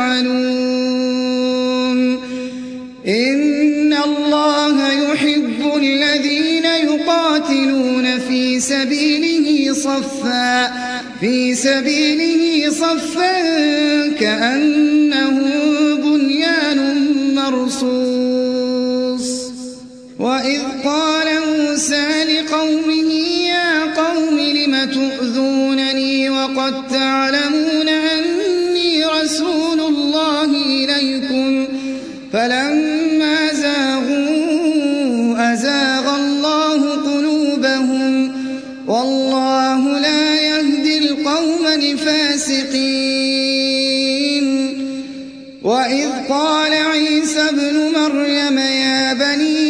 لا تفعلون إن الله يحب الذين يقاتلون في سبيله صفا في سبيله صفا كأنه بنيان مرصوص. وإذ قال موسى لقومه يا قوم لم تؤذونني وقد تعلمون فلما زاغوا أزاغ الله قلوبهم والله لا يهدي القوم الفاسقين. وإذ قال عيسى ابن مريم يا بني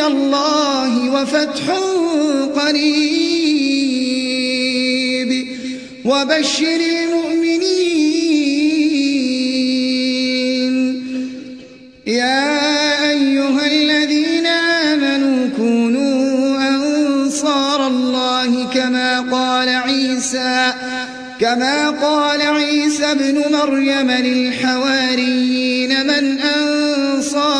من الله وفتح قريب. وبشر المؤمنين. يا أيها الذين آمنوا كونوا أنصار الله كما قال عيسى كما قال عيسى ابن مريم للحواريين من أنصاري